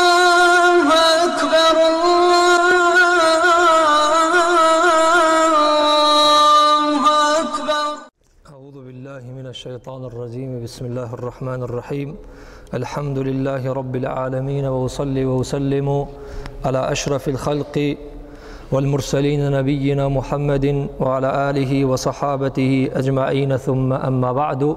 الله أكبر الله أكبر أعوذ بالله من الشيطان الرجيم بسم الله الرحمن الرحيم الحمد لله رب العالمين وأصلي وأسلم على أشرف الخلق والمرسلين نبينا محمد وعلى آله وصحابته أجمعين ثم أما بعد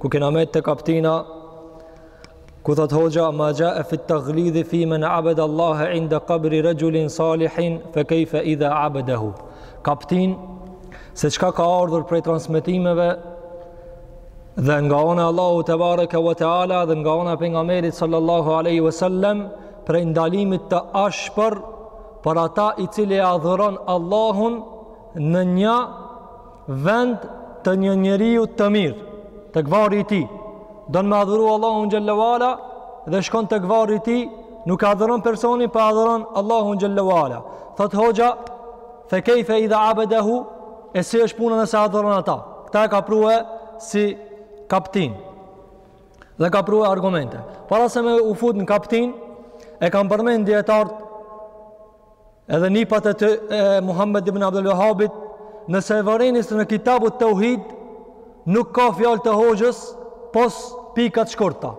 ku kena met te kaptina ku thot hoxha ma xha e fit-teglidhi fi men abed Allahe inda kabri rexhulin salihin fe kejfe idha abedehu kaptin se çka ka ardhur prej transmitimeve dhe nga ona e Allahut tebareke ve teala dhe nga ona e pejgamberit sallallahu alaihi wasallam prej ndalimit të ashpër për ata i cili e adhuron Allahun në një Vend të një njeriut të mirë, tek varri i tij, don me adhuru Allahun xhele ue ala dhe shkon tek varri i tij, nuk e adhuron personin, po adhuron Allahun xhele ue ala. Thot hoxha, "Fe kejfe idha abedahu?" E si është puna nëse e adhuron ata? Këta e ka prue si kaptin. Dhe ka prue argumente. Para se me u fut në kaptin, e kan përmend dijetart Edhe nipat e, të, e Muhammed ibn Abdel Vehabit, nëse e vëreni se në kitabu të uhid, nuk ka fjalë të hoxhës, pos pika t'shkurta.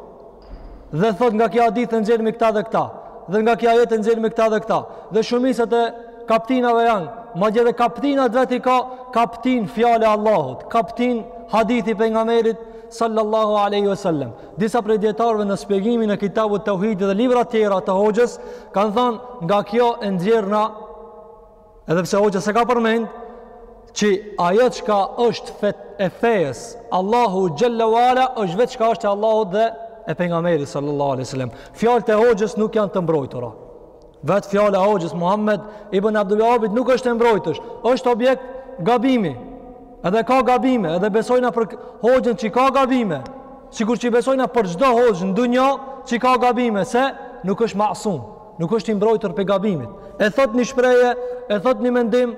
Dhe thot nga ky hadith e nxjerrim këta dhe këta, dhe nga ky ajet e nxjerrim këta dhe këta, dhe shumicat e kaptinave janë, madje edhe kaptinat vet i ka, kaptin fjala e Allahut, kaptin hadithi i pejgamberit, sallallahu aleyhi ve sellem. Disa prej dijetarëve në shpjegimin e Kitabut Tauhid dhe libra tjera të Hoxhës kanë thënë nga kjo e nxjerr na edhe pse Hoxha s'e ka përmend që ajo çka është fet e fejës Allahut xhele ue ala është veç çka është e Allahut dhe e pejgamberit sallallahu alaihi wasallam. Fjalët e Hoxhës nuk janë të mbrojtura. Vetë fjala e Hoxhës Muhammed ibn Abdul Wahhabit nuk është e mbrojtur, është objekt gabimi. Edhe ka gabime, edhe besojna për Hoxhën që i ka gabime. Sikur që besojna për çdo Hoxhë në dunja që i ka gabime, se nuk është masum, nuk është i mbrojtur prej gabimit. E thot një shprehje, e thot një mendim,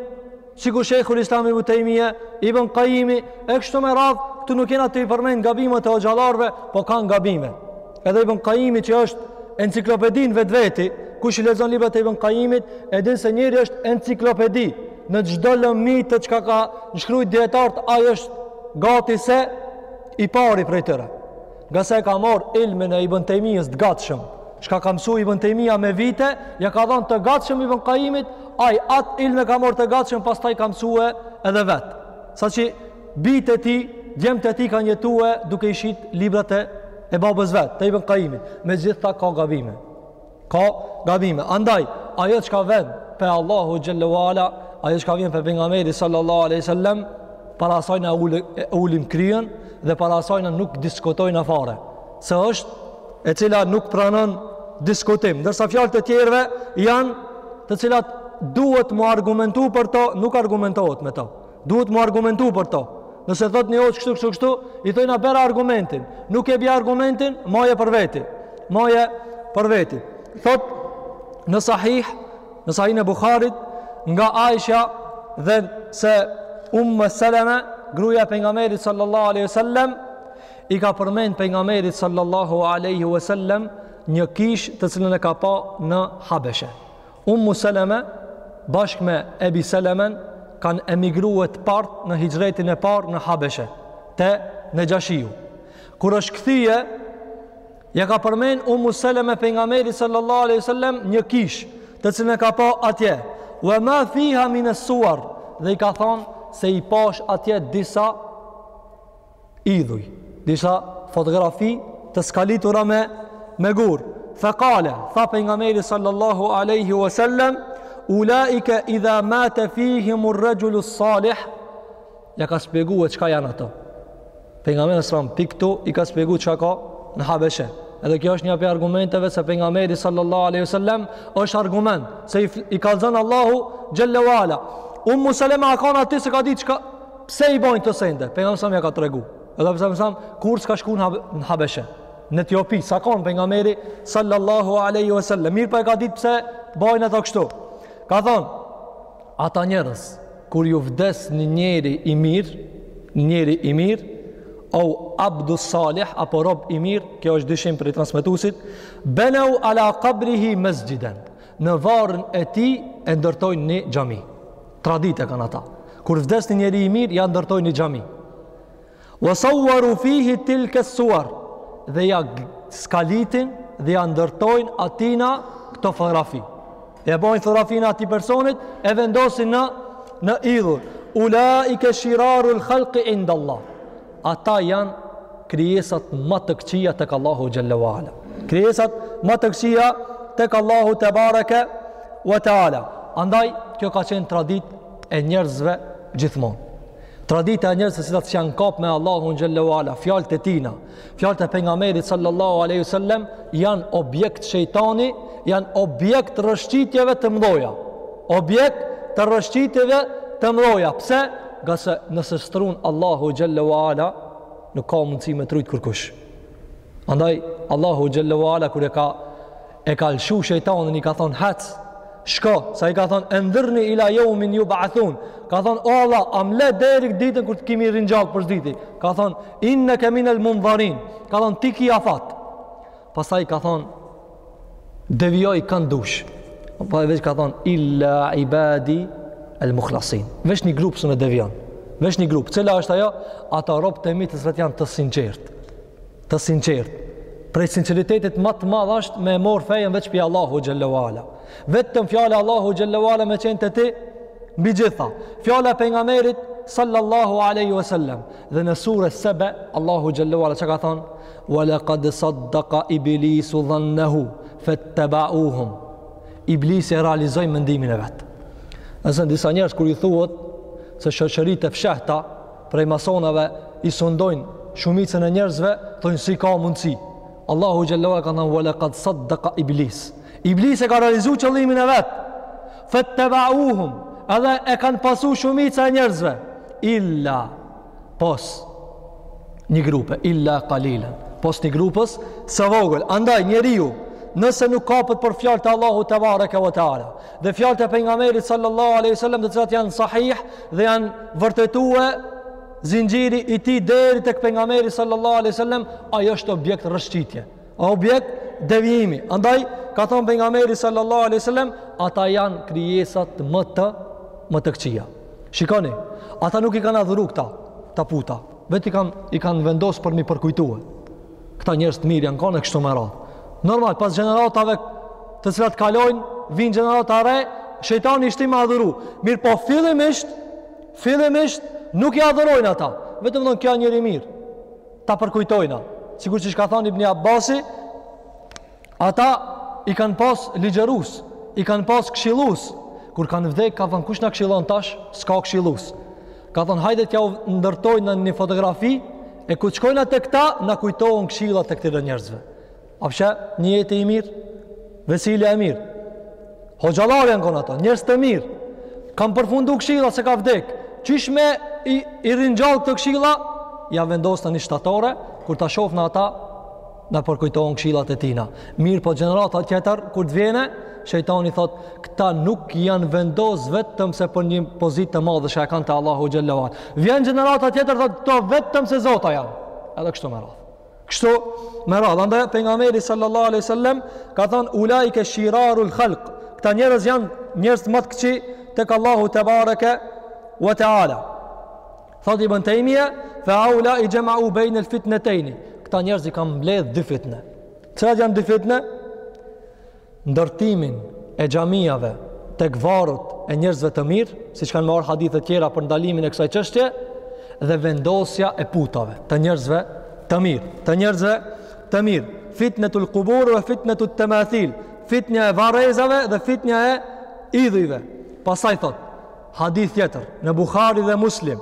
sikur Sheikhul Islam Ibn Taymija, Ibn Qayimi, e kështu me radh, këtu nuk jena tu i përmend gabimet e hoxhallarëve, po kanë gabime. Edhe Ibn Qayimi që është enciklopedi n'vetveti, kush i lexon librat e Ibn Qayimit, e din se njeri është enciklopedi, në çdo lëmi çka kan shkrujt dijetart, ai është gati se i pari prej tyre. Ngase e ka mor ilmin e Ibn Tejmijës të gatshëm, çka ka mësu Ibn Tejmija me vite, ja ka dhonë të gatshëm Ibn Kajimit, ai at ilm e ka mor të gatshëm, pastaj ka mësue edhe vet. Saqë bijt e tij, djemt e tij kanë jetue duke i shit librat e e babës vet, të Ibn Kajimit. Megjithatë ka gabime. Ka gabime. Andaj, ajo çka vjen pej Allahut xhele ue ala, ajo çka vjen pej Pejgamberit sallallahu aleyhi sallem, para asaj na e ulim kryen dhe para asaj na nuk diskutojmë fare. Se është e cila nuk pranon diskutim. Ndërsa fjalët e tjerve janë të cilat duhet m'u argumentu për to, nuk argumentohet me to. Duhet mu argumentu për to. Nëse thot një hoxhë kështu, kështu, kështu, i thojna bjere argumentin. Nuk e bje argumentin, maje për veti. Maje për veti. Thot në sahih, në sahihun e Bukharit, nga Aisha dhe se Ummu Seleme, gruja e pejgamberit sallallahu aleyhi sallem, i ka përmen pejgamberit sallallahu aleyhi sallem, një kishë të cilën e ka pa në Habeshe. Ummu Seleme bashkë me Ebi Selemen kanë emigrue të partë në hijretin e parë në Habeshe, te Nejashiu. Kur është kthye, ja ka përmend Ummu Seleme pejgamberit sallallahu alaihi wasallam një kishë, të cilën e ka pa atje. Wa ma fiha min as-suwar, dhe i ka thonë se i pashë atje disa idhuj, disa fotografi të skalitura me, me gur. Fe kale, tha pejgamberi sallallahu aleyhi wa sallem, ulaike idha mate fihimu rexhulu salih, ja ka shpjegue çka janë ato. Pejgamberi alejhi selam, prej këtu i ka shpjegu çka ka në Habeshe. Edhe kjo është një prej argumenteve se pejgamberi sallallahu aleyhi wa sallem, është argument se i, i kallzon Allahu xhelle wa ala. Ummu Seleme a kanë aty s'e ka di çka, Pse i bojnë këto sende? Pejgamberi alejhi selam ja ka tregu. Edhe pejgamberi alejhi selam, kurrë s'ka shku në Habeshe. Në Etiopi, s'a konë pejgamberi, sallallahu aleyhi ve sellem. Mirëpo e ka ditë pse bojnë ata kështu. Ka thonë, ata njerëz, kur ju vdes një njeri i mirë, një njeri i mirë, au abdu salih, apo rob i mirë, kjo është dyshim prej transmetusit, benau ala kabrihi mesxhiden, në varrin e tij e ndërtojnë një xhami Traditë e kanë ata. Kur vdes një njeri i mirë, ja ndërtojnë një xhami. Wasawaru fihi tilka suwar. Dhe ja skalitin dhe ja ndërtojnë atina këto fotografi. Dhe ja bojnë fotografinë e atij personit e vendosin në, në idhull. Ulaike shirarul khalqi inda Allah. Ata janë krijesat ma të këqija tek Allahu xhalla wa ala. Krijesat ma të këqija tek Allahu tebareke we teala. Andaj kjo ka qenë traditë e njerëzve gjithmonë. Tradita e njerëzve që s'janë kap me Allahun xhalla wa ala, fjalët e tina, fjalët e pejgamberit sallallahu alaihi wasallam janë objekt shejtani, janë objekt të rrëshqitjeve të mdhaja. Objekt të rrëshqitjeve të mdhaja. Pse? Ngase nëse s't'run Allahu Xhelle wa Ala, nuk ka mundësi me t'rujt kurkush. Andaj, Allahu Xhelle wa Ala, kur e ka, e ka lëshu shejtanin, i ka thonë, hec, shko, sa i ka thonë, endhirni ila jeumi jubathun, ka thonë, o Allah, a m'le deri ditën kur të kimi me u ringjallë për së dyti, ka thonë, inneke minel mundharin, ka thonë, ti ki afat, pastaj ka thonë, devijoj krejt. Po e veç ka thonë, illa ibadi el mukhlasin. Veç një grupë s'un e devijon. Veç një grupë. Cela është ajo? Ata robtë e mi të cilët janë të sinqertë. Të sinqertë. Prej sinceritetit më të madh është me mor fejen veç pi Allahut xhallahu ala. Vetëm fjala e Allahut xhallahu ala me qenë te ti mbi gjitha. Fjala e pejgamberit sallallahu alaihi wasallam dhe në sure Sebe Allahu xhallahu ala çka ka thonë? Wa laqad saddaqa iblisu dhannahu fattaba'uhum. Iblisi e realizoi mendimin e vet. Nëse disa njerëz kur i thuhet se shoqëri të fshehta prej masonave i sundojnë shumicën e njerëzve, thonë si ka mundësi. Allahu xhallahu ka thënë wa laqad saddaqa iblis. Iblisi e ka realizu qëllimin e vet. Fattaba'uhum. Edhe e kanë pasu shumica e njerëzve. Illa pos një grupe illa qalilan pos një grupës së vogël andaj njeriu nëse nuk kapet për fjalët e Allahut tebareke ve teala dhe fjalët e pejgamberit sallallahu alaihi wasallam të cilat janë sahih dhe janë vërtetue zinxhiri i tij deri tek pejgamberi sallallahu alaihi wasallam ai është objekt rrëshqitje objekt devijimi. Andaj ka thënë pejgamberi sallallahu alaihi wasallam, ata janë krijesat më të më të këqija. Shikoni, ata nuk i kanë adhuru këta, këta puta. Vet i kanë i kanë vendos për m'i përkujtue. Këta njerëz të mirë janë kanë kështu me radhë. Normal, pas gjeneratave të cilat kalojnë, vijnë gjenerata e re, shejtani i shtin me adhuru. Mirëpo fillimisht, fillimisht nuk i adhurojnë ata. Vetëm thonë ky o njeri i mirë. ta përkujtojna. Sikurse çka thonë Ibni Abasi, ata i kanë pas ligjërues, i kanë pas kshillues, kur kanë vdek, ka thonë, kush na kshillon tash, s'ka kshillues. Ka thonë, hajde t'jau ndërtojna një fotografi, e kur shkojna te këta, na kujtohen kshillat e këtyre njerëzve. A p'e sheh, nijeti i mirë, vesilja e mirë. Hoxhallarë janë konë ata, njerëz të mirë. Kanë përfundu këshillat se ka vdek. Qysh me i, i ringjall këto këshilla, ja vendosna një shtatore, kur ta shofna ata, na përkujtohen këshillat e tina. Mirëpo gjenerata tjetër, kur të vjene, shejtani thot, këta nuk janë vendos vetëm se për një pozitë të madhe, që e kanë te Allahu xhel-le ve ala. Vjen gjenerata tjetër, thot, këta vetëm se zota janë. Edhe kështu me radhë. Kështu me radhë, andaj pejgamberi sallallahu alaihi wasallam ka thënë ulaike shirarul khalq. Këta njerëz janë njerëzit më të këqij tek Allahu tebareke ve teala. Thot Ibn Taymija, fa haulai jama'u bain al-fitnatayn. Këta njerëz i kanë mbledh dy fitne. Cilat janë dy fitne? ndërtimin e xhamiave tek varrët e njerëzve të mirë, siç kanë ardhë hadithe të tjera për ndalimin e kësaj çështje, dhe vendosja e putave të njerëzve të mirë, të njerëzve të mirë. Fitnetul kubur wa fitnetut tamathil, fitnja e varrezave dhe fitnja e idhujve. Pastaj thotë, hadith tjetër në Buhari dhe Muslim,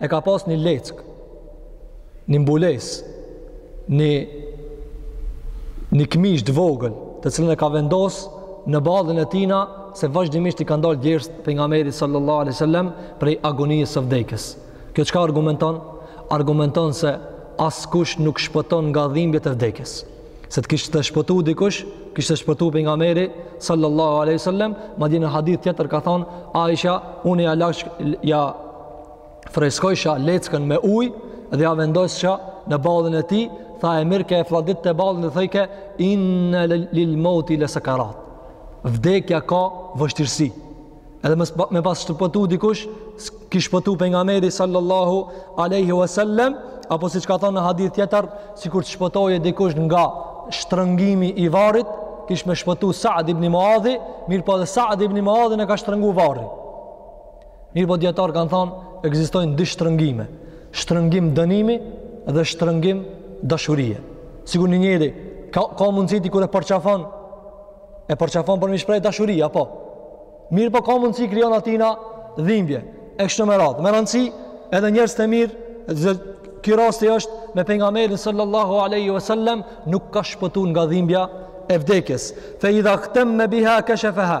e ka pas një leckë, një mbules, një, një këmishë të vogël, të cilën e ka vendos në ballën e tina, se vazhdimisht i ka ndalë djersë pejgamberi sallallahu alaihi sallam prej agonisë së vdekjes. Kjo çka argumenton? Argumenton se askush nuk shpëton nga dhimbjet e vdekjes. Se të kishte shpëtu dikush, kishte shpëtu pejgamberi sallallahu alaihi wasallam, madje në hadith tjetër ka thonë, Aisha, unë ia lagsha, ia freskojsha leckën me ujë dhe ia vendossha në ballin e tij tha e merrke e fladitte ballin dhe thojke inne lil mevti le sekerat vdekja ka vështirësi edhe me pas, me pas shpëtu dikush kish shpëtu pejgamberi sallallahu aleyhi wasallam apo siç ka thonë në hadith tjetër sikur të shpëtojë dikush nga shtrëngimi i varrit kish me shpëtu Saad ibn Muadhi mirëpo edhe Saad ibn Muadhin e ka shtrëngu varri Mirëpo dijetarë kanë thënë, ekzistojnë dy shtrëngime, shtrëngim dënimi dhe shtrëngim dashurie. Sikur një njeri ka ka mundësi ti, kur e përqafon e përqafon për m'i shpreh dashuri apo mirëpo ka mundësi i krijon atina dhimbje e kështu me radhë me rëndësi edhe njerëzit e mirë dhe ky rasti është me pejgamberin sallallahu alaihi wasallam nuk ka shpëtu nga dhimbja e vdekjes fe idha igtemme biha kashfaha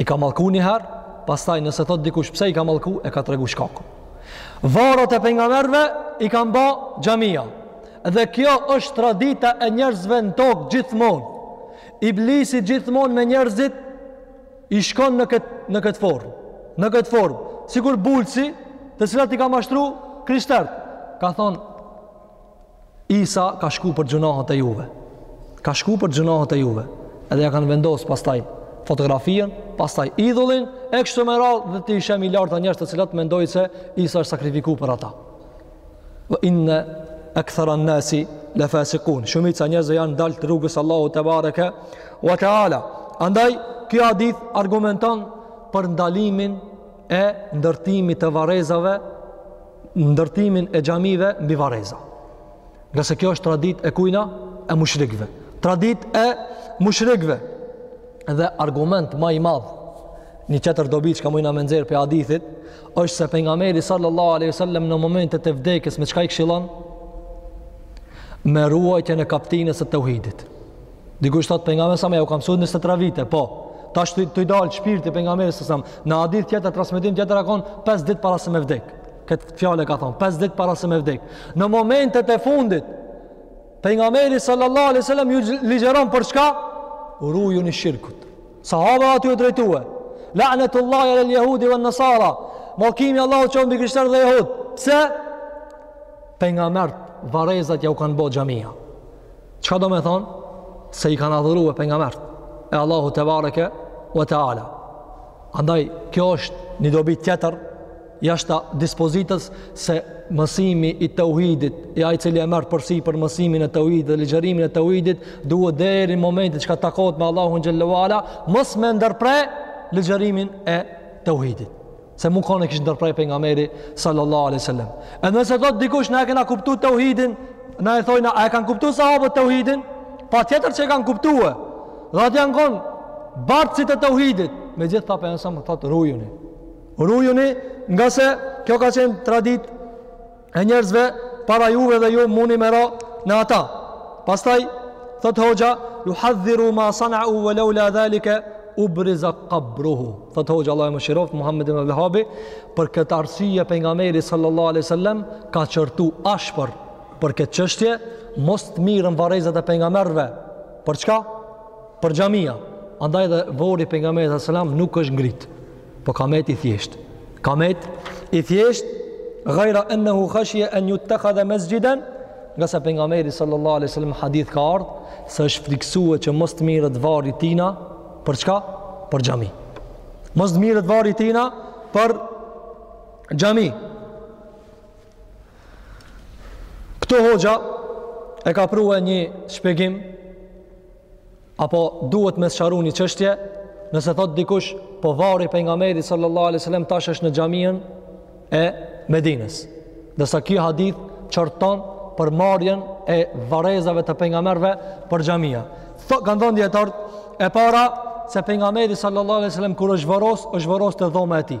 I ka mallku një herë, pastaj nëse thotë dikush pse i ka mallku, e ka tregu shkakun. Varret e pejgamberëve i kanë ba xhamia. Dhe kjo është tradita e njerëzve në tokë gjithmonë. Iblisi gjithmonë me njerëzit shkon në këtë në këtë formë. Në këtë formë, sikur Bulsi, të cilat i ka mashtru krishterët, ka thonë Isa ka shku për gjynahet e juve. Ka shku për gjynahet e juve. Edhe ia kanë vendosë pastaj fotografinë, pastaj idhullin, e kështu me radhë dhe ti i sheh miliarda njerëz të cilët mendojnë se Isa është sakrifiku për ata. Ve inne kethiren minen nasi le fasikun. Shumica e njerëzve janë dalë të rrugës Allahut tebareke ve teala. Andaj, ky hadith argumenton për ndalimin e ndërtimit të varrezave ndërtimin e xhamive mbi varreza. Ngase kjo është traditë e kujna e mushrikëve. Traditë e mushrikëve. Dhe argument ma i madh një tjetër dobi çka mujna me nxjerr prej hadithit, është se pejgamberi sallallahu alaihi wasallam në momentet e vdekjes me çka i këshillon? Me ruajtjen e kaptinës së tauhidit. Dikush thot pejgamberi jau ka mësu 23 vite, po. Tash tu i dal shpirti pejgamberit salsam. Në hadith tjetër transmetim tjetër ka kon 5 ditë para se me vdek. Kët fjalë ka thon 5 ditë para se me vdek. Në momentet e fundit pejgamberi sallallahu alaihi wasallam ju ligjëron për çka? U rujun shirkut. Sahabave ju drejtue. La'natullahi ala al-yahudi wan-nasara. Mallkimi Allahut qoftë mbi krishterë dhe jehud. Pse? Pejgamberët varrezat jau kanë bë xhamia. Çka domethonë se i kanë adhurue pejgamberët e Allahut tebareke ue teala. Andaj, kjo është një dobi tjetër jashtë dispozitës se mësimi i teuhidit, i ai cili e merr përsipër mësimin e teuhidit dhe ligjërimin e teuhidit, duhet deri në momentin që ka takohet me Allahun xhel-le ue ala, mos me ndërpre ligjërimin e teuhidit. se me kon e kish ndërpre pejgamberi sallallahu alaihi sallam edhe nëse thot dikush na e kena kuptu teuhidin na e thojna a e kanë kuptu sahabët teuhidin patjetër që e kanë kuptu edhe ata janë kon bartësit e teuhidit megjithatë pejgamberi thot rujuni rujuni ngase kjo ka qenë traditë e njerëzve para juve dhe ju muni me ra në ata. Pastaj, thot hoxha, juhadhiru ma sanau ve leula dhalike, ubriza kabruhu. Thot hoxha, Allahu e mëshiroftë, Muhammed ibn Abdulvehabi, për këtë arsye pejgamberi sallallahu aleyhi sallam, ka qortu ashpër për këtë çështje, mos të mirren varrezat e pejgamberëve. Për çka? Për xhamia. Andaj dhe vorri pejgamberit sallallahu aleyhi sallam nuk është ngrit. Po ka met i thjesht. Ka met i thjesht, gajra ennehu khashije en juttekhadhe mesxhiden, ngase pejgamberi sallallahu alaihi sallam hadith ka ardhë, se është frikësue që mos të mirret varri tina, për çka? Për xhami. Mos të mirret varri tina, për xhami. Këtu hoxha e ka prue një shpjegim, Apo duhet me sqaru një çështje, nëse thot dikush po varri pejgamberit sallallahu alaihi wasallam tash është në xhaminë e Medinës. Ndërsa ky hadith qorton për marrjen e varrezave të pejgamberëve për xhamia. Kanë thonë dijetarët e para se pejgamberi sallallahu alaihi wasallam kur është varros, është varros në dhomë e tij.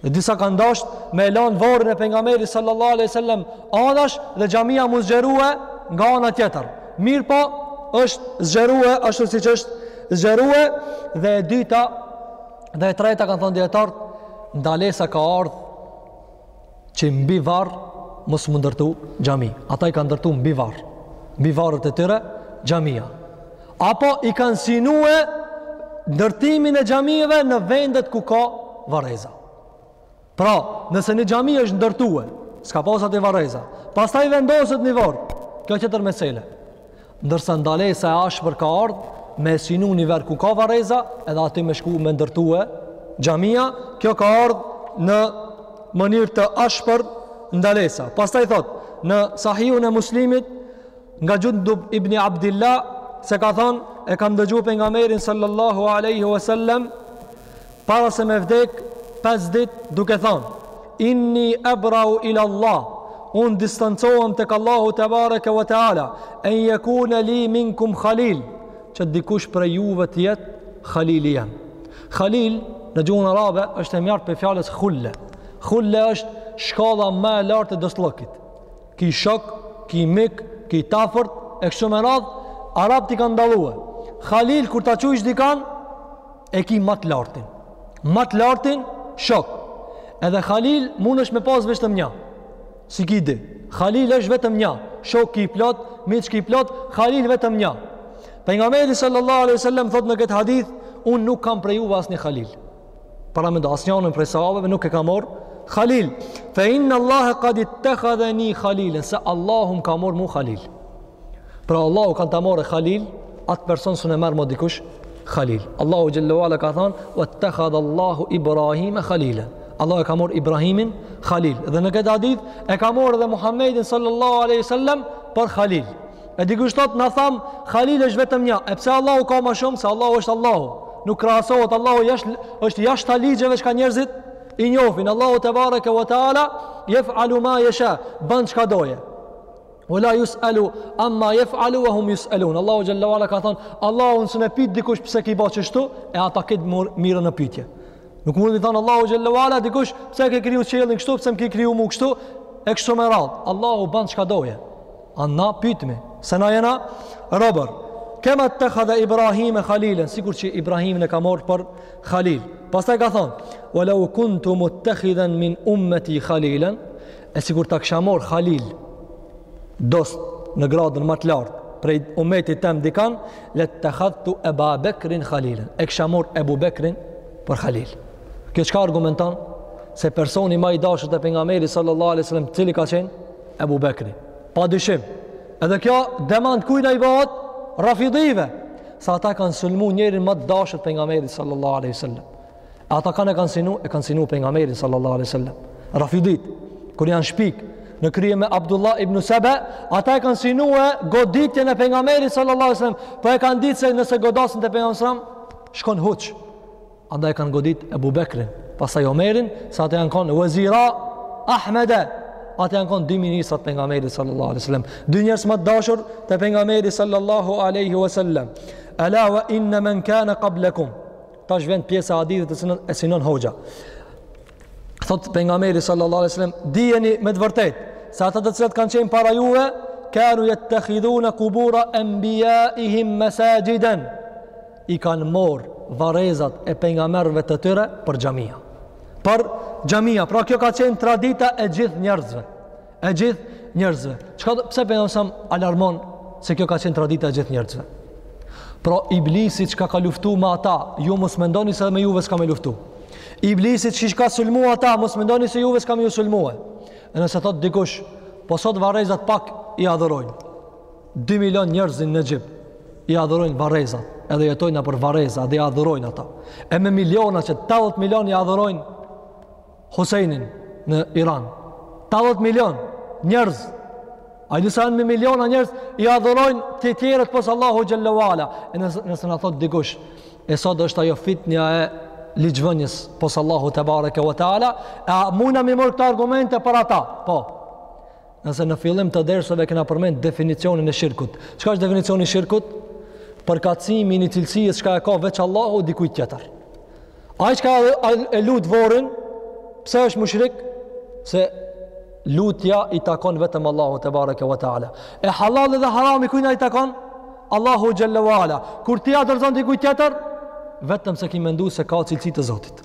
Dhe disa kanë dashtë me e lan varrin e pejgamberit sallallahu aleyhi sallam anash dhe xhamia me u zgjerue nga ana tjetër. Mirëpo është zgjerue, ashtu siç është zgjerue dhe e dyta dhe e treta kanë thonë dijetarët ndalesa ka ardhë që mbi varr mos me u ndërtu xhami. Ata i kanë ndërtu mbi varr, mbi varret e tyre xhamia. Apo i kanë synue ndërtimin e xhamive në vendet ku ka varreza. Pra, nëse një xhami është ndërtue, s'ka pas aty varreza, pastaj vendoset një varr, kjo tjetër mesele. Ndërsa ndalesa e ashpër ka ardhë, me synu një vend ku ka varreza, edhe aty me shku me ndërtue xhamia, kjo ka ardhë në mënyrë të ashpër ndalesa. Pastaj thotë, në Sahihun e Muslimit, Nga Xhundub ibn Abdillah se ka thënë, e kam dëgju Pejgamberin sallallahu aleyhi wa sallem, para se me vdek 5 dit duke thënë, inni ebrau ila Allah, unë distancohem tek Allahu tebareke ve teala, en jekune li minkum khalil, që dikush prej juve të jetë khalili jem. Khalil, në gjuhën arabe, është e marrtë prej fjalës khulle. Khulle është shkalla ma e lartë e dostllëkit. ki shok, ki mik, ki t'afërt, e kështu me radhë, arabët i kanë dallue. Khalil, kur ta qujsh dikan, e ki ma të lartin. Ma të lartin, shok. Edhe Khalil, mundesh me pas vetëm një. S'i ki dy. Khalil është vetëm një. Shok ki plot, miq ki plot, Khalil vetëm një. Pejgamberi sallallahu aleyhi sallam thot në këtë hadith, unë nuk kam prej juve asnjë Khalil. paramendo asnjanin prej sahabeve nuk e ka mor Khalil fe innallahe kad ittekhadheni Khalilen se Allahu m'ka mor mu Khalil pra Allahu kan ta morre Khalil atë person s'un e merr mo dikush Khalil Allahu xhelle ve ala ka than vettekhadhe Allahu Ibrahime Khalila Allahu e ka mor Ibrahimin Khalil dhe në këtë hadith e ka mor edhe Muhammedin sallallahu aleyhi sallam për Khalil E dikush thot na tham Halil është vetëm një. E pse Allahu ka më shumë se Allahu është Allahu? Nuk krahasohet Allahu jashtë është jashtë ligjeve që njerëzit i njohin. Allahu tebareke ve teala yef'alu ma yasha, bën çka doje. Wala yusalu amma yef'alu wa hum yusalun. Allahu jalla wala ka thon, Allahun s'un e pyt dikush pse ke bo qështu, e ata kit mirren në pyetje. Nuk mund t'i thon Allahut jalla wala dikush pse ke kriju qiellin kështu, pse më ke kriju mu kështu, e kështu me radh. Allahu bën çka doje. A na pytemi, se na jena robër. Kema ittekhadhe Ibrahime Khalilen, sikur që Ibrahimin e ka morë për Khalil. Pastaj ka thonë, wa lau kuntu muttekhidhen min ummeti Khalilen, e sikur ta kisha morë Khalil, dost në gradën më të lartë, prej ummetit tem dikan, lettekhadhtu Eba Bekrin Khalilen, e kisha morë Ebu Bekrin për Khalil. Kjo çka argumenton? Se personi ma i dashtë te Pejgamberi sallallahu aleyhi sallam, cili ka qenë? Ebu Bekri. Pa dyshim. Edhe kjo demant kujna i bohet rafidive. Se ata kanë sulmu njerin ma të dashur te pejgamberi sallallahu aleyhi sallam. Ata kanë e kanë synu, e kanë synu pejgamberin sallallahu aleyhi sallam. Rafidit, kur janë shpik, në krye me Abdullah ibn Sebe, ata e kanë synu goditjen e pejgamberit sallallahu aleyhi sallam. Po e kanë ditë se nëse godasin te pejgamberi sallam, shkon huq. Andaj e kanë godit Ebu Bekrin, pastaj Omerin, se ata janë konë vezira Ahmede, ata janë konë dy ministrat e pejgamberit sallallahu aleyhi sallam. Dy njerëz ma të dashur te pejgamberi sallallahu aleyhi sallam. Ela wa inna men kane qablekum. Tash vjen pjesa e hadithit që e synon, e synon hoxha. Thotë pejgamberi sallallahu aleyhi sallam, dijeni me të vërtetë, se ata të cilët kanë qenë para juve, kanu jettekhidhune kubura enbijaihim mesaxhiden. i kanë mor varrezat e pejgamberëve të tyre për xhamia. Për xhamia, pra kjo ka qenë tradita e gjithë njerëzve. E gjithë njerëzve. Çka pse pejgamberi sa alarmon se kjo ka qenë tradita e gjithë njerëzve? Pra iblisi çka ka luftu me ata, ju mos mendoni se edhe me juve s'ka me luftu. Iblisi që ka sulmu ata, mos mendoni se juve s'ka me ju sulmue. E nëse thot dikush, po sot varrezat pak i adhurojnë. 2 milion njerëz në Egjipt i adhurojnë varrezat, edhe jetojnë nëpër varreza dhe i adhurojnë ata. E me miliona që 80 milion i adhurojnë Husejnin në Iran. 80 milion njerëz. A e di sa janë me miliona njerëz i adhurojnë të tjerët pos Allahu xhele ve ala. E nëse nëse na thot dikush, e sot është ajo fitnja e ligjvënies pos Allahu tebareke ve teala, a mujna me i mor këto argumente për ata? Po. Nëse në fillim të dersave kena përmend definicionin e shirkut. Çka është definicioni i shirkut? Përkatësimi i një cilësie çka e ka veç Allahu dikujt tjetër. Ai çka e lut vorrin, pse është mushrik? Se lutja i takon vetëm Allahu tebareke ve teala. E halalli edhe harami kujna i takon? Allahu xhele ve ala. Kur ti ia dorëzon dikujt tjetër, vetëm se ki mendu se ka cilësi të Zotit.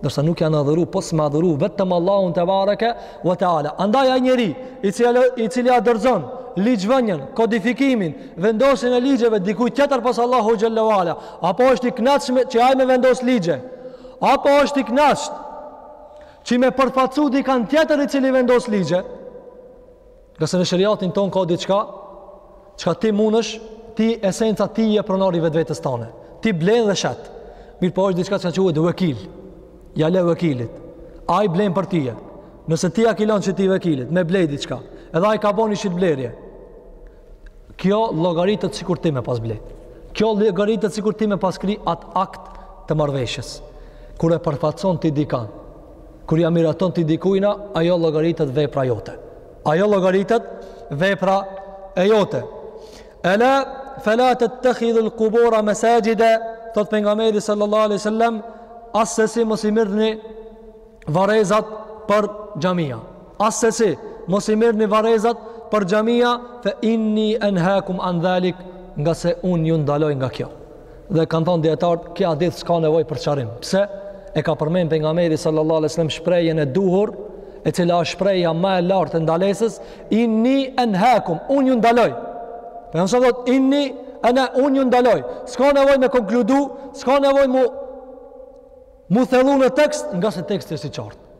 Ndërsa nuk janë adhuru, pos me adhuru vetëm Allahun tebareke ve teala. Andaj ai njeri, i cili, i cili ia dorëzon ligjvënien, kodifikimin, vendosjen e ligjeve, dikujt tjetër pos Allahu xhele ve ala. Apo është i knaqshëm që ai me vendos ligje. Apo është i knaqshëm që me përfaqsu dikan tjetër i cili vendos ligje. Ngase në sheriatin tonë ka diçka, çka ti munësh, ti esenca ti je pronar i vetvetes tane. Ti blen dhe shet. Mirëpo është diçka çka quhet vekil. Ja le vekilit. Ai blen për tije. Nëse ti ja ki lon qatij vekilit, me blej diçka. Edhe ai ka bo ni shitblerje. Kjo llogaritet sikur ti me pas blej. Kjo llogaritet sikur ti me pas kry atë akt të marrëveshjes. Kur e përfaqson ti dikanë kur ja miraton ti dikujna, ajo llogaritet vepra jote. Ajo llogaritet vepra e jote. Ela fala tattakhidhu al-qubur masajida, thot pejgamberi sallallahu alaihi wasallam, asesi mos i merrni varrezat për xhamia. Asesi mos i merrni varrezat për xhamia, fa inni anhaakum an dhalik, nga se un ju ndaloj nga kjo. Dhe kanë thonë djetartë, ky hadith s'ka nevoj për qarim. Pse? E ka përmen pejgamberi sallallahu alai sallam shprehjen e duhur, e cila është shprehja ma e lartë e ndalesës, inni enhekum, unë ju ndaloj. Pra nëse thotë, inni ene, unë ju ndaloj. S'ka nevoj me konkludu, s'ka nevoj mu thellu në tekst, nga se teksti është i qartë.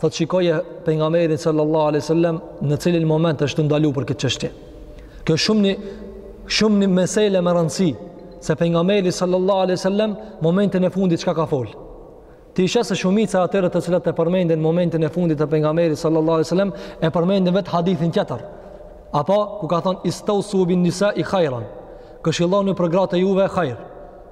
Thot shikoje pejgamberin sallallahu alaihi wasallam në cilin moment është u ndalu për këtë çështje. Kjo shumë një mesele me rëndësi se pejgamberi sallallahu alaihi wasallam momentin e fundit çka ka fol. Ti i sheh se shumica e atyre të cilat e përmendin momentin e fundit të pejgamberit sallallahu alaihi wasallam e përmendin veç hadithin tjetër. Apo ku ka thon istausu bin nisa i khairan. Këshilloni për gratë juve khair.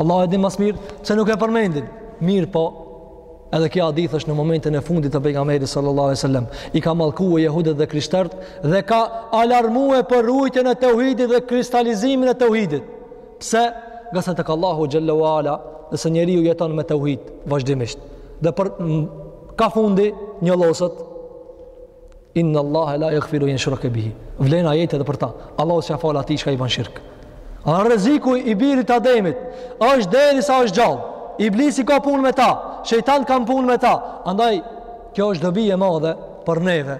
Allahu e di mas mirë pse nuk e përmendin. Mirëpo, edhe ky hadith është në momentin e fundit të pejgamberit sallallahu alajhi wasallam. I ka mallkue jehudët dhe krishterët dhe ka alarmue për ruajtjen e tauhidit dhe kristalizimin e tauhidit. Pse? Ngase tek Allahu xhel-le ue ala, nëse njeriu jeton me tauhid vazhdimisht. Dhe për kah fundi një losët Inna Allahe la jagfiru en jushreke bihi. Vlen ajeti edhe për ta. Allahu s'ja falë atij çka i ban shirk. A rreziku i birit t'Ademit është derisa është gjallë. Iblisi ka punë me ta, shejtanët kanë punë me ta. Andaj, kjo është dobi e madhe për neve.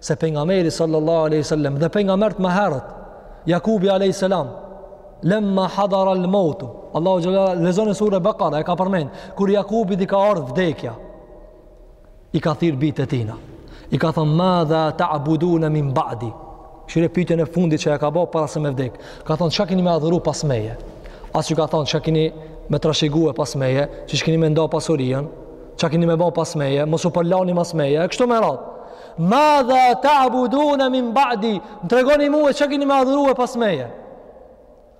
Se pejgamberi sallallahu aleyhi sallam dhe pejgamberët ma herët, Jakubi aleyhi sallam, lemma hadara al-meutu, Allahu xhel-le, lexoni suren Bekare, e ka përmen, kur Jakubit i ka ardhë vdekja, i ka thirr bijt e tina. I ka thonë, madha ta'budune min ba'di. Kshire pytjen e fundit që ja ka bo para se me vdek. Ka thonë, çka kini me adhuru pas meje? As ju ka thonë, çka kini me trashigue pas meje? Qysh kini me nda pasurinë? Çka kini me bo pas meje? Mos u përlani mas meje? E kështu me radhë. Madha ta'budune min ba'di. Më tregoni mue çka kini me adhurue pas meje?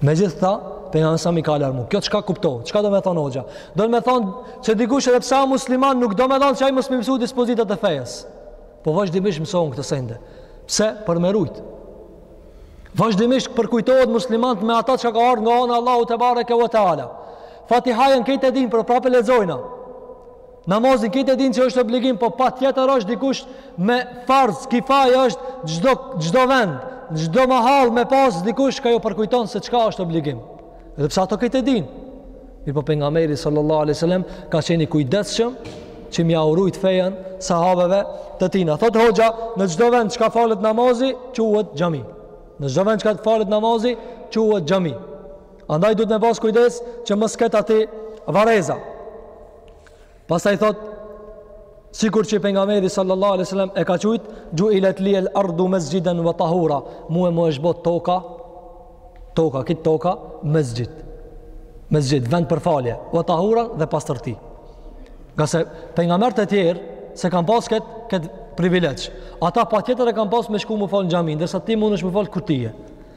Megjithkëta, pejgamberi a.s. i ka alarmu. Kjo çka kuptohet, çka do me thonë hoxha? Do me thonë se dikush edhe pse a musliman nuk do me thonë se ai mos me i mësu dispozitat e fejes. Po vazhdimisht mësohen këto sende. Pse? Për me rujtë. Vazhdimisht përkujtohen muslimant me ata çka ka ardhë nga ana Allahut tebareke ve teala. Fatihanë krejt e dinë, por prapë e lexojna. Namazi kejt e dinë që është obligim, po patjetër është dikush me farz kifaje është çdo, çdo vend, çdo mahallë me pas dikush ka ju përkujton se çka është obligim. Edhe pse ato kejt e dinë. Mirëpo pejgamberi sallallahu alaihi sallam ka qenë i kujdesshëm që me jau rujt fejen sahabeve të tina. Thotë hoxha në çdo vend çka falet namazi, quhet xhami. Në çdo vend çka falet namazi, quhet xhami. Andaj duhet me pas kujdes që mos ket aty varreza. Pastaj thot sikur që pejgamberi sallallahu alaihi wasallam e ka qujt juilat li al ardu masjidan wa tahura, mue mu është bo toka, toka kejt toka masjid. Masjid vend për falje, wa tahura dhe pastërti. Ngase pejgamberët e tjerë s'e kanë pas kët kët privilegj. Ata patjetër e kanë pas me shku mu fal në xhami, ndërsa ti mundesh mu fal ku ti je.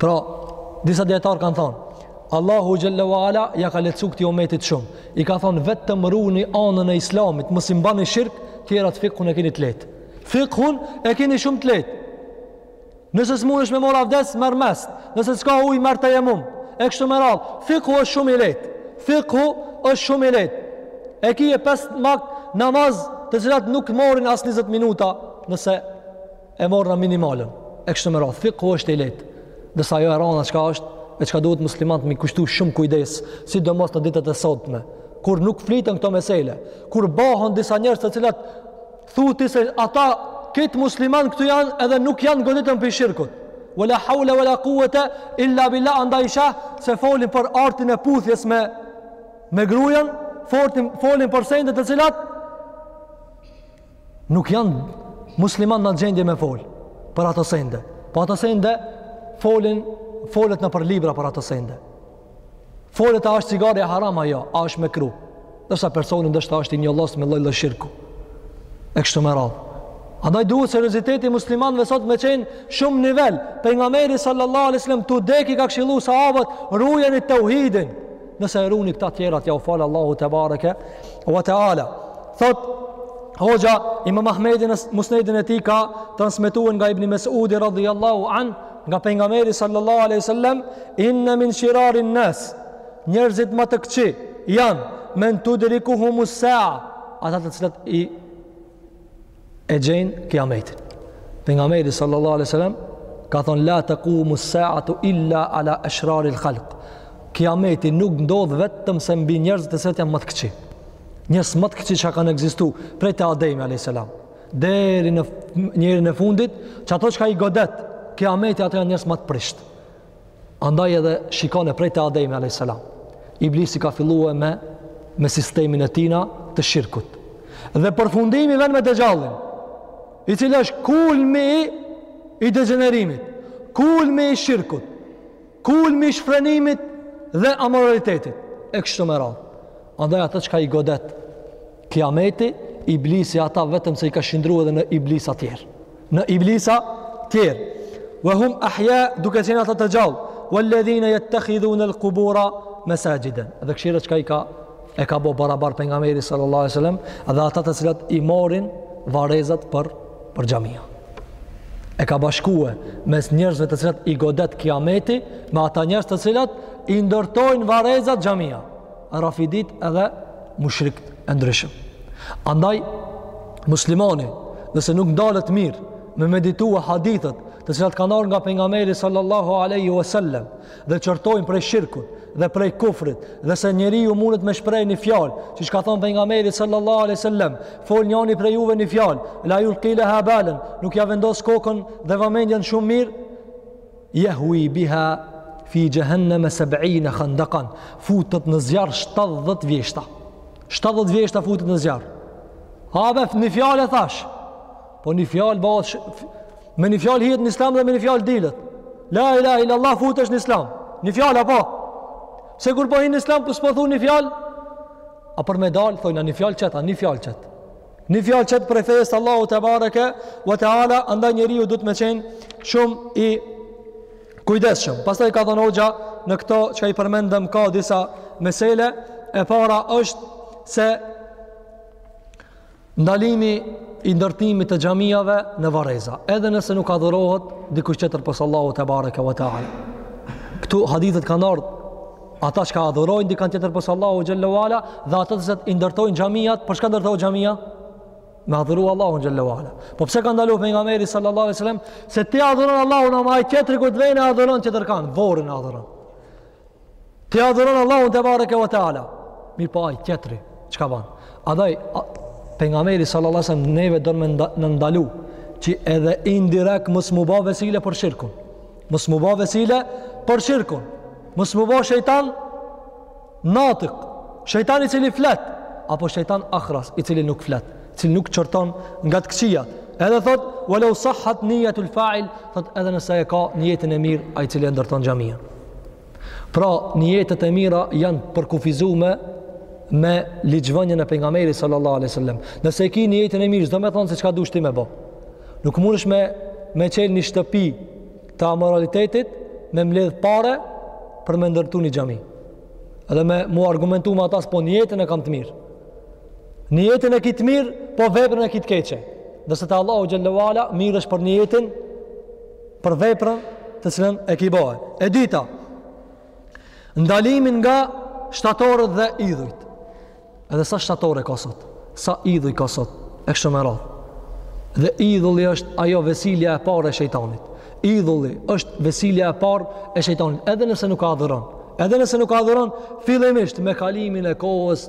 Pra, disa dijetarë kanë thonë, Allahu Xhelle wa Ala ja ka lehtësu këtij umetit shumë. I ka thonë, vetëm runi anën e islamit, mos i bani shirk, tjerat fikhun e keni të lehtë. Fikhun e keni shumë të lehtë. Nëse s'munesh me morr avdes, merr mest. Nëse s'ka ujë, merr tejemum. E kështu me radhë, fikhu është shumë i lehtë. Fikhu është shumë i lehtë. E ki e pesë vakt namaz të cilat nuk morrin as 20 minuta, nëse e marr në minimalen e kështu me radhë fikhu është i lehtë ndërsa ajo e rana çka është e çka duhet muslimanët m'i kushtu shumë kujdes sidomos në ditët e sotme kur nuk fliten këto mesele kur bahen disa njerëz të cilat thu ti se ata kejt musliman këtu janë edhe nuk janë goditun pi shirkut wala hawla wala quwata illa billah andaj sheh se folin për artin e puthjes me me gruan folin folin për sendet të cilat Nuk janë muslimanët në gjendje me fol për ato sende. Po ato sende folin, folet nëpër libra për ato sende. Folet a është cigarja haram a jo, a është mekruh. Ndërsa personi ndoshta është i njollost me lloj-lloj shirku. E kështu me radhë. Andaj duhet serioziteti muslimanëve sot me qenë shumë nivel. Pejgamberi sallallahu alejhi sellem tu dek i ka këshillu sahabët rujeni teuhidin. Nëse e runi këtë, tjerat jau fal Allahu tebareke ue teala. Thot, hoxha, imam Ahmedi në musnedin e tij ka transmetue nga ibni Mesudi, radhi Allahu an, nga pejgamberi sallallahu aleyhi sallam, inne min shirarin nas, njerëzit ma të këqij, janë, men tudrikuhumus saa, ata të cilët i e gjejnë kiametin. Pejgamberi sallallahu alaihi wasallam ka thonë la taqumu as-sa'atu illa ala ashrari al-khalq. Kiameti nuk ndodh vetëm se mbi njerëzit të cilët janë ma të këqij. Njerëz ma të këqij që kanë ekzistu prej te Ademi alayhis salam deri në njerin e fundit, që ato çka i godet kiameti, ato janë njerëz ma të prisht. Andaj edhe shikon e prej te Ademi a.s. Iblisi ka fillu e me, me sistemin e tina të shirkut. Dhe përfundimi ven me dexhallin, i cili është kulmi i degjenerimit, kulmi i shirkut, kulmi i shfrenimit dhe amoralitetit, e kështu me radhë. Andaj ata çka i godet kiameti, iblisi ata vetëm se i ka shindru edhe në iblisa tjerë. në iblisa tjerë wa hum ahya duke qenë ata të gjallë wal ladhina yattakhidhun al qubura masajida dhe këqyre çka i ka e ka bo barabar pejgamberi sallallahu alaihi wasallam dhe ata të cilat i morin varrezat për për xhamia e ka bashkue mes njerëzve të cilat i godet kiameti me ata njerëz të cilat i ndërtojnë varrezat xhamia Rafidit edhe mushrikët e ndryshëm. Andaj, muslimani, nëse nuk ndalet mirë, me meditue hadithet, të cilat kanë ardhur nga pejgamberi sallallahu alaihi wasallam dhe çortojnë prej shirkut dhe prej kufrit dhe se njeriu mundet me shpreh një fjalë, siç ka thënë pejgamberi sallallahu alaihi wasallam, fol njani prej juve një fjalë, la yulqi laha balan, nuk ja vendos kokën dhe vëmendjen shumë mirë, Yahwi biha fi jahannam 70 khandaqan. Futet në zjarr 70 vjeshta. 70 vjeshta futet në zjarr. A be një fjalë thash. Po një fjalë bash me një fjalë hihet në Islam dhe me një fjalë dilet. La ilaha illa Allah futesh në Islam. Një fjalë apo? Se kur po hin në Islam po s'po thon një fjalë. A për me dal thonë një fjalë qet a, një fjalë qet. Një fjalë qet prej fesë Allahu te bareke we te ala, andaj njeriu duhet me qenë shumë i kujdesshëm. Pastaj ka thënë hoxha në këto që i përmendëm ka disa mesele, e para është se ndalimi i ndërtimit të xhamiave në varreza, edhe nëse nuk adhurohet dikush tjetër pos Allahu te bareke we te ala. Këtu hadithet kanë ardhur Ata që adhurojnë dikant tjetër pos Allahu xhallahu ala dhe ata që i ndërtojnë xhamiat, për çka ndërtojnë xhamia? Me adhuru Allahu xhallahu ala. Po pse ka ndaluar pejgamberi sallallahu alaihi wasallam se ti adhuron Allahun ama ai tjetri kur të vjen e adhuron tjetër kan, vorrin adhuron. Ti adhuron Allahun te bareke ve teala. Mirëpo ai tjetri, çka ban? Andaj pejgamberi sallallahu alaihi wasallam neve don me ndalu që edhe indirekt mos mu ba vesile për shirkun. Mos mu ba vesile për shirkun. Mos mu ba shejtan natik. Shejtan i cili flet apo shejtan akhras i cili nuk flet, i cili nuk çorton nga të këqijat. Edhe thot walau sahhat niyatul fa'il, thot edhe nëse e ka niyetin e mirë ai i cili e ndërton xhamin. Pra, niyetet e mira janë përkufizume me ligjvënien e pejgamberit sallallahu alaihi wasallam. Nëse e ki niyetin e mirë, s'do me thonë se çka dush ti me bo. Nuk mundesh me çel ni shtëpi të amoralitetit, me mbledh pare për me ndërtu një xhami. Edhe mu argumentu me ata se po niyetin e kam të mirë. Niyetin e ki të mirë, po veprën e ki të keqe. Ndërsa te Allahu xhelle ue ala mirresh për niyetin për veprën të cilën e ki bo. E dyta, ndalimin nga shtatoret dhe idhujt. Edhe sa shtatore ka sot, sa idhuj ka sot, e kështu me radhë. Dhe idhulli është ajo vesilja e parë e shejtanit. Idhulli është vesilja e parë e shejtanit, edhe nëse nuk adhurohet. Edhe nëse nuk adhurohet, fillimisht me kalimin e kohës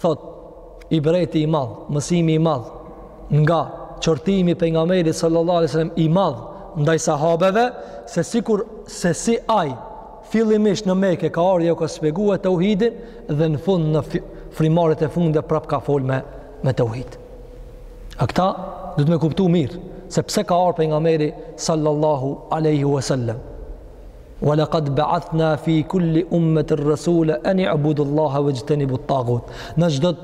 Thotë ibreti i madh, mësimi i madh nga qortimi i pejgamberit sallallahu alaihi wasallam i madh ndaj sahabeve se sikur se si ai fillimisht në Mekë ka ardh e ka shpjegue teuhidin dhe në fund në frymat e fundit prap ka fol me me teuhid. A këta duhet me kuptu mirë se pse ka ardh pejgamberi sallallahu alaihi wasallam. Wa laqad ba'athna fi kulli ummatin rasula an i'budu Allaha wajtanibu at-taghut. Në çdo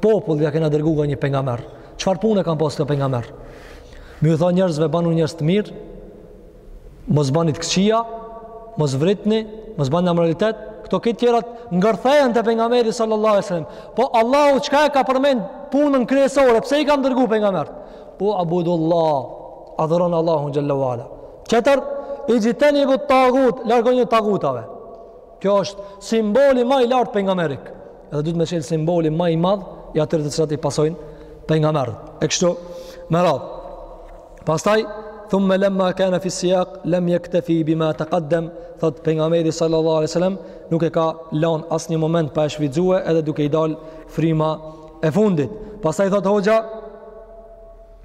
popull kena dërgu nga një pejgamber. Çfarë pune kanë pas këto pejgamber? Me u thonë njerëzve banuni njerëz të mirë, mos bani të këqija, mos vritni, mos bani amoralitet, këto krejt tjerat ngërthehen te pengameri sallallahu alaihi sallam. Po Allahu çka e ka përmend punën kryesore, pse i kam dërgu pengamert? U'budu Allah, adhuroni Allahun xhelle Tjetër, ixhtenibu et-tagut, largonju tagutave. Kjo është simboli ma i lartë pengamerik. Edhe duhet me qenë simboli ma i madh i atyre të cilët i pasojnë pengamerët. E kështu, me radhë. Pastaj, thumme lemma kane fis-sijak, lem jektefi bima tekaddem, thotë pengameri sallallahu alai sallam, nuk e ka lanë asnjë moment pa e shfrytzue edhe duke i dalë fryma e fundit. Pastaj, thotë hoxha,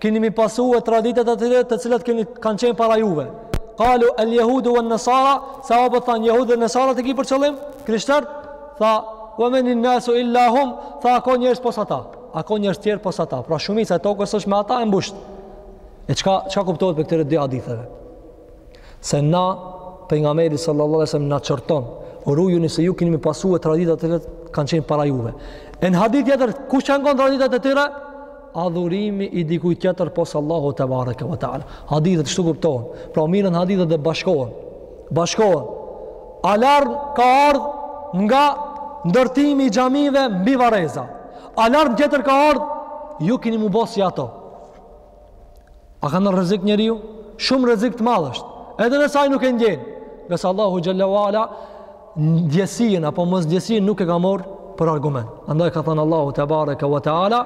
Kini me i pasue traditat e atyre të cilët kini kanë qenë para juve. Kalu el-jehudu ven-nesara, sahabët thanë jehudët e nesarat i ki për qëllim, krishtër, tha, ue menin-nasu illa hum, tha, a ka njerëz pos ata, a ka njerëz tjerë pos ata, pra shumica e tokës është me ata e mbusht. E çka, çka kuptohet prej këtyre dy haditheve? Se na, pengameri sallallahu alesem, na qorton, rujuni se ju kini me i pasu traditat e atyre që kanë qenë para juve. E në hadith tjetër, kush janë konë traditat e tyre? adhurimi i dikujt tjetër pos Allahut tebareke ve teala. Hadithet kshtu kuptohen. Pra mirren hadithet dhe bashkohen. Bashkohen. Alarm ka ardh nga ndërtimi i xhamive mbi varreza. Alarm tjetër ka ardh, ju keni mu bo si ata. A ka ndonjë rrezik njeriu? Shumë rrezik të madh ësht. Edhe nëse ai nuk e ndjen, ngase Allahu xhallahu ala ndjesien apo mos ndjesien nuk e ka marr për argument. Andaj ka thënë Allahu te bareka ve teala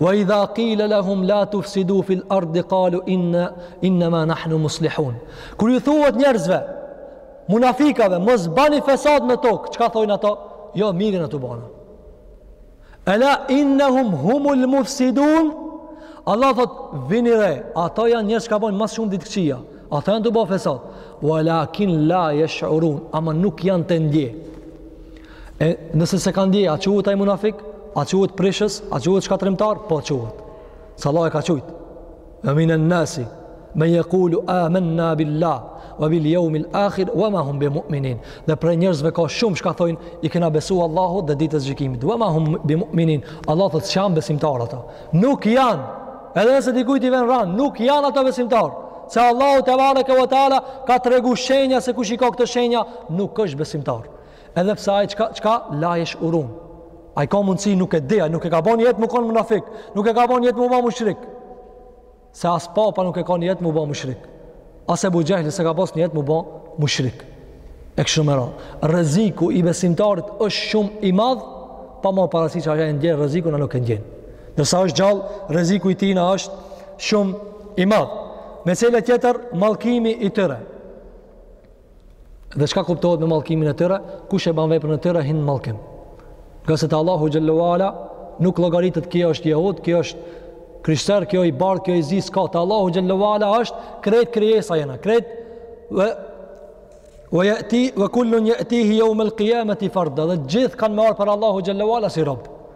Wa idha qila lahum la tufsidu fil ard qalu innama nahnu muslihun. Kur ju thuhet njerëzve, munafikave, mos bani fesad në tokë, çka thojnë ata? Jo, mirë jena tu ba na. Ela innahum humul mufsidun Allah thot vini re ata janë njerëz çka bojnë ma së shumti të këqija ata janë tu bo fesat wa lakin la jesh urun ama nuk janë tu e ndje e nëse s'e ka ndje a quhet ai munafik a quhet prishës a quhet shkatrimtar po quhet Se Allahu e ka qujtë, ve minen nasi men jekulu amenna billahi, ve bil jaumil akhir, vë ma hum bi mu'minin. Dhe prej njërzve ka shumë çka thojnë, i kena besu Allahut dhe ditës gjykimit, ve ma hum bi mu'minin. Allah thotë s'janë besimtarë ata. Nuk janë, edhe nëse dikujt i ven ranë, nuk janë ata besimtarë. Se Allahu tebareke ve teala, ka tregu shenja se kush i ka këto shenja, nuk është besimtarë. Edhe pse ai çka çka la yesh urun. Ai ka mundsi nuk e di, ai nuk e ka bo nijet me kon munafik, nuk e ka bo nijet m'u bo mushrik. Se as papa nuk e ka nijet m'u bo mushrik. As Ebu Xhehli s'e ka pas nijet m'u bo mushrik. E kështu me radhë. Rreziku i besimtarit është shumë i madh, pa marrë parasysh që ai e ndjen rrezikun apo nuk e ndjen. Derisa është gjallë, rreziku i tijna është shumë i madh. Meselja tjetër mallkimi i tyre. Dhe çka kuptohet me mallkimin e tyre? Kush e bën veprën e tyre hin n'mallkim. Ngase te Allahu xhallahu ala nuk llogaritet ky është jehud, ky është krishter, ky i bardh, ky i zi, s'ka te Allahu xhallahu ala është krejt krijesa jena, krejt ve ve yati ve kullun atihi yawm al-qiyamati farda. Edhe t'gjithë kanë me ardh para Allahu xhallahu ala si rob.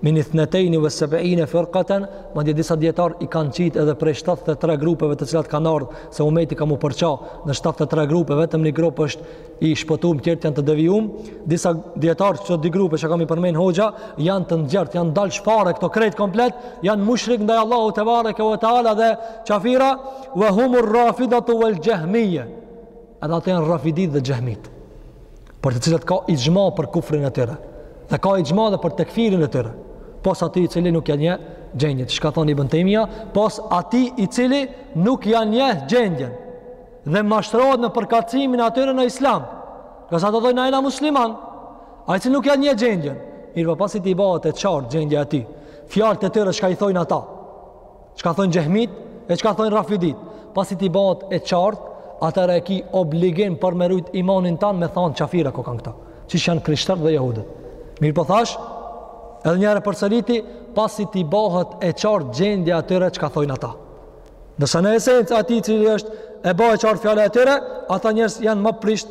Min ithnatayni wa sab'ina firqatan, madje disa dietar i kanë qit edhe prej 73 grupeve të cilat kanë ardhur se umeti ka m'u përça në 73 grupe, vetëm një grup është i shpëtum, tjertë janë të devijum. Disa dietar këto dy grupe që ka me i përmend hoxha janë të nxjerrt, janë dalë fare këto krejt komplet, janë mushrik ndaj Allahut te bareke ve teala dhe qafira wa humur rafidatu wal jahmiya. Edhe ato janë Rafidit dhe Xhehmit, për të cilët ka ixhma për kufrin e tyre. Dhe ka ixhma edhe për tekfirin e tyre. Pos atij i cili nuk ja njeh gjendjen, çka thon Ibn Taymija, pos atij i cili nuk ja njeh gjendjen dhe mashtrohet në përkatësimin e atyre në Islam. Se ata thonë jena musliman, ai i cili nuk ja njeh gjendjen, mirëpo pasi t'i bëhet e qartë gjendja e tij. Fjalët e tyre çka i thojnë ata? Çka thon xehmit e çka thon rafidit. Pasi t'i bëhet e qartë, atëherë e ki obligim për me rujt imanin tanë me thonë qafira ka kanë këta, qysh janë krishtarë dhe jahudët. Mirëpo thash, edhe njëherë përsëriti, pasi t'i bëhet e qartë gjendja e tyre çka thojnë ata. Ndërsa në esencë atij cili është e bëhet e qartë fjala e tyre, ata njerëz janë ma prisht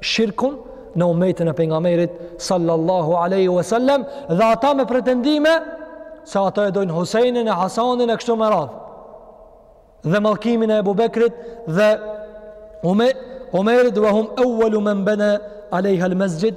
shirkun në umetin e pejgamberit sallallahu alaihi wasallam dhe ata me pretendime se ata e dojnë Husajnin e Hasanin e kështu me radhë dhe mallkimin e Ebu Bekrit dhe Umerit dhe hum euvelu men bena alejha el mesxhid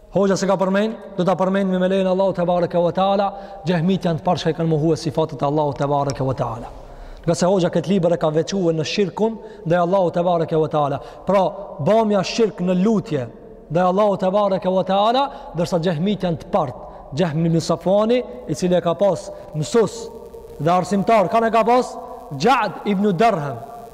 Hoxha s'e ka përmend, do ta përmend me lejen e Allahut te bareke ve teala, xehmit janë të parët çka i kanë mohuar sifatet e Allahut te bareke ve teala. Ngase hoxha këtë libër e ka veçuar në shirkun ndaj Allahut te bareke ve teala. Pra, bamja shirk në lutje ndaj Allahut te bareke ve teala, ndërsa xehmit janë të parët. Xehmi ibn Safwani, i cili e ka pas mësues dhe arsimtar, kan e ka pas Ja'd ibn Darham,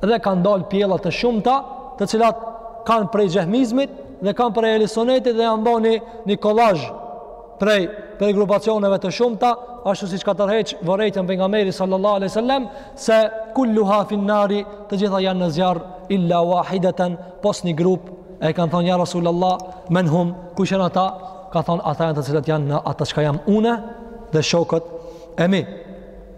Dhe kanë dalë pjella të shumta, të cilat kanë prej xehmizmit dhe kanë prej ehli sunetit dhe janë bërë një, një kolazh prej, prej grupacioneve të shumta, ashtu siç ka tërheq vërejtjen pejgamberi sallallahu aleyhi sallem, se kulluha fin nari të gjitha janë në zjarr illa wahideten pos një grup, e kanë thonë ja Rasulallah, men hum, kush jen ata, ka thonë ata janë të cilat janë në ata çka jam une dhe shokët e mi.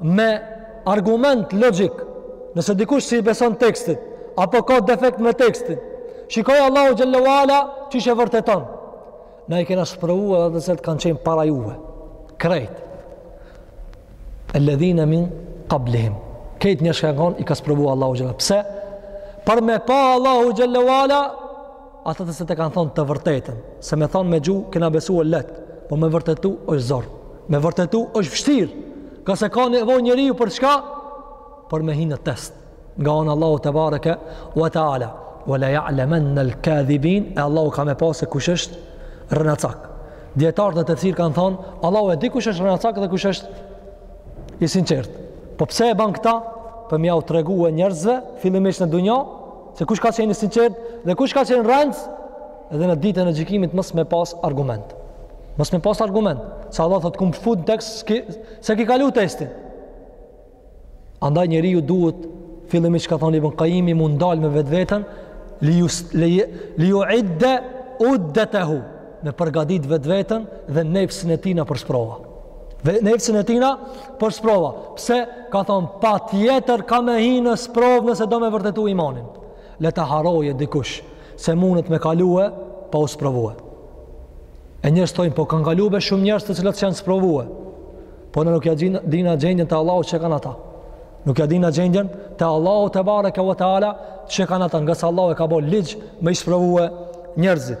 me argument logjik. Nëse dikush s'i beson tekstit, apo ka defekt me tekstin, shikoje Allahu xhelle ve ala qysh e vërteton. Na i kena sprovu edhe ata të cilët kanë qenë para juve. Krejt. Elledhine min kablihim. Krejt çka kanë i ka sprovu Allahu xhelle ve ala. Pse? Për me pa Allahu xhelle ve ala Ata të cilët e kanë thonë të vërtetën, se me thonë me gjuhë kena besuar lehtë, por me vërtetu është zor. Me vërtetu është vështirë. Ngase ka nevojë njeriu për çka? Për me hi në test. Nga ana e Allahut te bareke ve teala. Wa la ya'lamanna al-kadhibin. E Allahu ka me pa se kush është rrenacak. Dijetarët e tefsirit kanë thonë, Allahu e di kush është rrenacak dhe kush është i sinqert. Po pse e bën këtë? Për me jau treguar njerëzve fillimisht në dunja Se kush ka qenë i sinqert dhe kush ka qenë rrenc edhe në ditën e gjykimit mos me pas argument. Mos me pas argument. Se Allah thotë t'kum fut në test, s'e ki kalu testin. Andaj njeriu duhet fillimisht çka thonë Ibn Kajimi mund dalë me vetveten li ju, li, li ju idde uddetehu. me përgadit vetveten dhe nefësin e tina për sprova. Nefësin e tina për sprova. Pse ka thonë, patjetër ka me hi në sprovë nëse do me vërtetu imanin. Le ta harroje dikush, se mundet me kalue, pa u sprovue. E njerëz thojnë, po kanë kalue shumë njerëz të cilët s'janë sprovue. Po na nuk ja dina gjendjen te Allahu që kanë ata. Nuk ja dina gjendjen te Allahu tebareke ve teala që kanë ata. Ngase Allahu e ka bo ligj me i sprovue njerzit.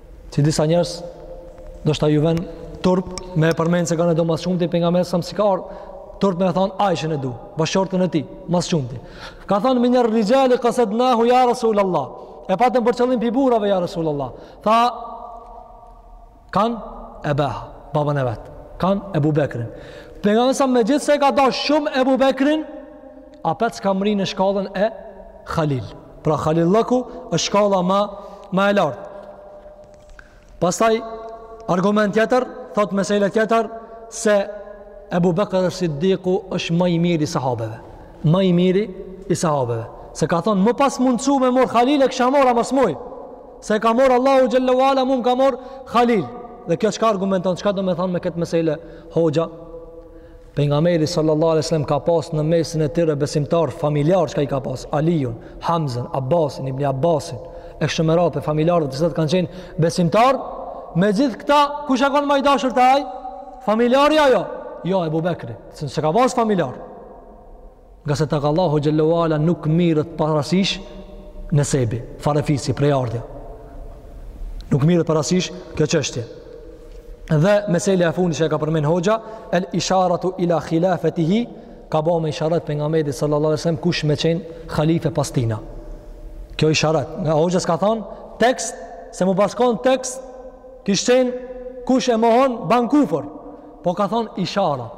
Si disa njerëz, ndoshta ju vjen turp me e përmend se kanë e do ma s'shumti, pejgamberi s'i ka ardhë, turp me e thonë, Aishen e du, bashkëshorten e tij, ma s'shumti. Ka thonë, miner rixhali, kasadnahu, ja Rasul Allah, e patëm për qëllim prej burrave, ja Rasul Allah, tha, kanë ebaha, babën e vet, kanë Ebu Bekrin. Pejgamberi megjithëse e ka dashtë shumë Ebu Bekrin, apet s'ka mrri në shkallën e Khalil. Pra halillëku është shkalla ma ma e lartë. Pastaj argument tjetër, thot mesele tjetër se Ebu Bekër Siddiku është ma i miri i sahabeve. Ma i miri i sahabeve. Se ka thonë, me pas mundësi me morë Khalil e kisha morë, ama s'muj. Se ka morë Allahu xhelle ve ala, mu m'ka morë Khalil. Dhe kjo çka argumenton, çka do me thonë me këtë mesele, hoxha, Pejgamberi sallallahu alajhi wasallam ka pas në mesin e tyre besimtar familjar çka, i ka pas Aliun, Hamzën, Abbasin, Ibn Abbasin, e kështu me radhë familjarë të cilët kanë qenë besimtar, me gjithë këta kush u kanë ma i dashur te ai? Familjari a jo. Jo, Ebu Bekri, se ka pas familjar. Ngase tek Allahu xhalla wala nuk mirret parasysh nesebi, farefisi, prejardhja. Nuk mirret parasysh kjo çështje. Dhe meselja e fundit që e ka përmend hoxha, el isharatu ila khilafatihi, ka bo me isharat pejgamberi sallallahu alajhi wasallam kush me qen halife pas tina. Kjo isharat, ama hoxha s'ka thon tekst se me pas kon tekst kish qen kush e mohon ban kufër. Po ka thon ishara.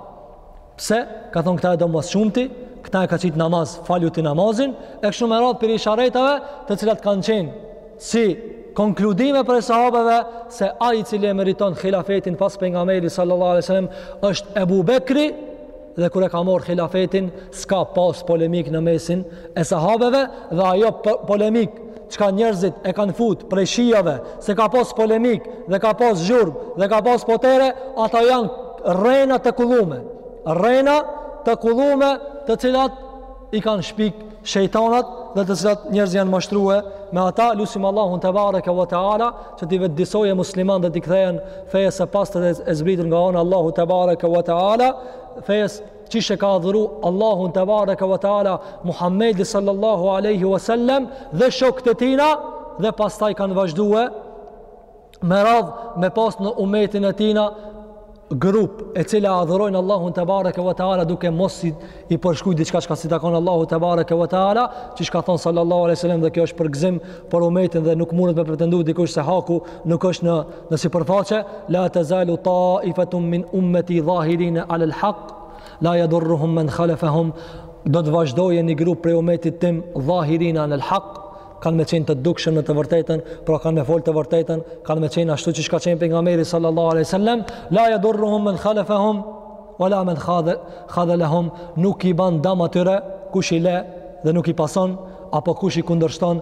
Pse, ka thonë këta e do ma s'shumti, këta e ka qit n'namaz, falju ti namazin, e kështu me radhë prej isharetave të cilat kanë qenë si konkludime prej sahabeve se ai i cili e meriton khilafetin pas pejgamberit sallallahu alajhi wasallam është Ebu Bekri dhe kur e ka morë khilafetin s'ka pas polemik në mesin e sahabeve dhe ajo polemik çka njerëzit e kanë fut prej shijave, se ka pas polemik dhe ka pas zhurm dhe ka pas potere, ata janë rrena të kullume. Rrena të kullume të cilat i kanë shpik shejtanat dhe të cilat njerëzit janë mashtrue me ata lusim Allahun tebareke ve teala që t'i vetëdijesoje muslimanët dhe t'i kthehen fejes së pastër e zbritur nga ana Allahut tebareke ve teala fejes qysh e ka adhuru Allahun tebareke ve teala Muhammedi sallallahu aleyhi wa sallem dhe shokët e tina dhe pastaj kanë vazhduhe me radhë me pas në umetin e tina grup e cila e adhurojnë Allahun tebareke ve teala duke mos i përshkru diçka çka s'i takon Allahut tebareke ve teala qysh ka thonë sallallahu aleyhi wa sallem dhe kjo është përgzim për umetin dhe nuk mundet me pretendu dikush se haku nuk është në Në sipërfaqe, la tazalu ta'ifatun min ummati zahirin 'ala al-haq, la yadurruhum man khalafahum. Do të vazhdojë një grup prej umetit tim zahirin 'ala al-haq, kanë me qenë të dukshëm në të vërtetën, pra kanë me folë të vërtetën, kanë me qenë ashtu qysh ka qenë pejgamberi sallallahu aleyhi sallam, la yadurruhum men khalefehum, wa la men khadhelehum, nuk i ban dam atyre, kush i le dhe nuk i pason, apo kush i kundërshton,